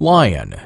lion.